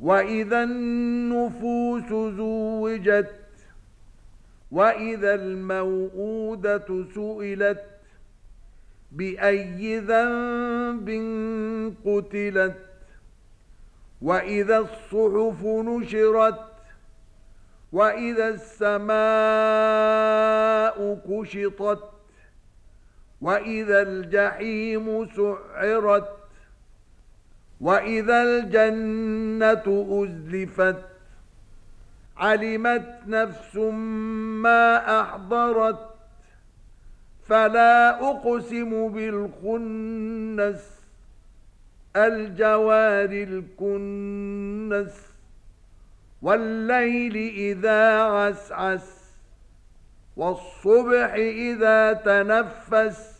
وَإِذَا النُّفُوسُ زُوِّجَتْ وَإِذَا الْمَوْءُودَةُ سُئِلَتْ بِأَيِّ ذَنبٍ قُتِلَتْ وَإِذَا الصُّحُفُ نُشِرَتْ وَإِذَا السَّمَاءُ كُشِطَتْ وَإِذَا الْجَحِيمُ سُعِّرَتْ وَإِذَا الْجَنَّةُ أُزْلِفَتْ عَلِمَتْ نَفْسٌ مَا أَحْضَرَتْ فَلَا أُقْسِمُ بِالْخُنَّسِ الْجَوَارِ الْكُنَّسِ وَاللَّيْلِ إِذَا عَسْعَسَ وَالصُّبْحِ إِذَا تَنَفَّسَ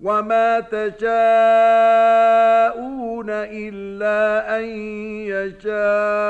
وما تشاءون إلا أن يشاءون